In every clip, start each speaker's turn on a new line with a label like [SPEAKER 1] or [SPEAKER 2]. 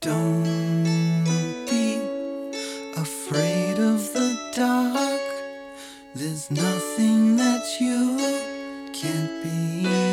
[SPEAKER 1] Don't be afraid of the dark. There's nothing that you can't be.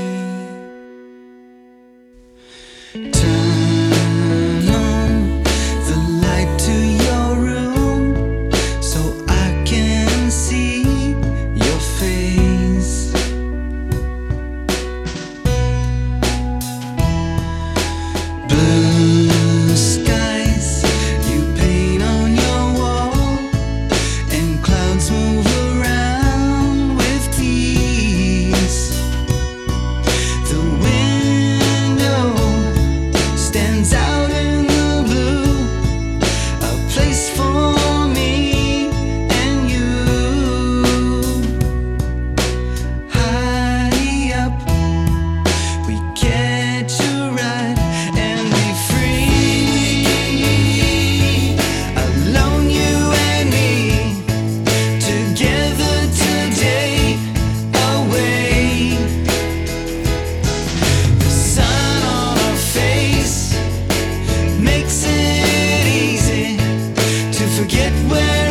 [SPEAKER 1] get where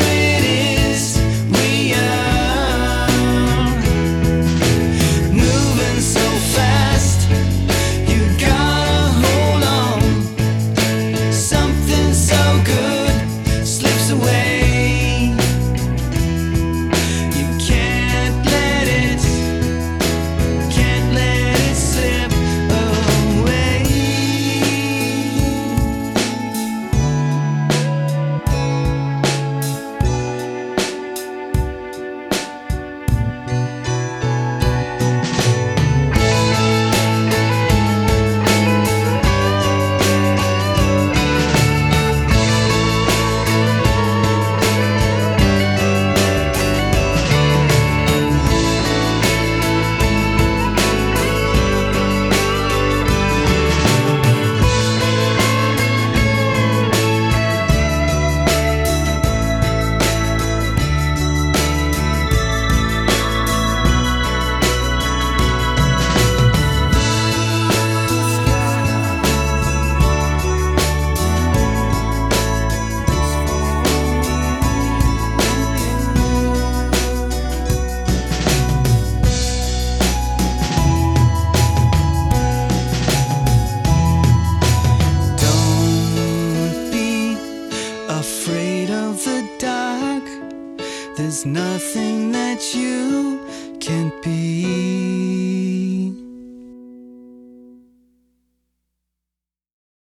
[SPEAKER 1] There's nothing that you can't be.